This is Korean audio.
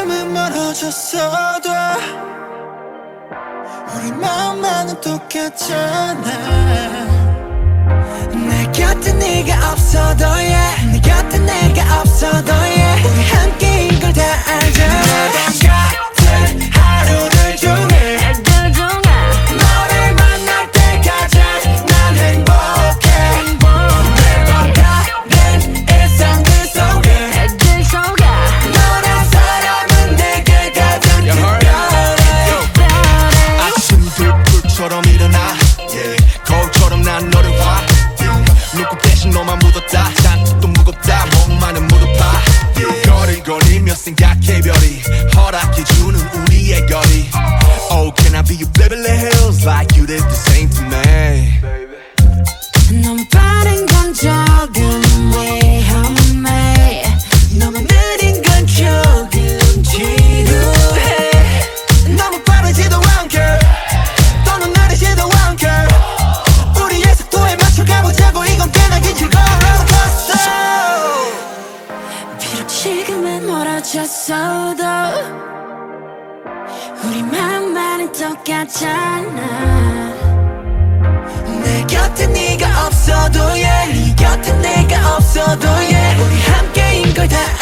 멀어졌어도 우리 마음만은 똑같잖아. 내 곁에 네가 없어도 yeah 내 곁에 내가 없어도 생각해 별이 허락해주는 우리의 거리 Oh can I be your Beverly Hills like you did the same 멀어졌어도 우리 마음만은 똑같잖아. 내 곁에 네가 없어도 yeah 네 곁에 내가 없어도 yeah 우리 함께인 걸다 알잖아 매번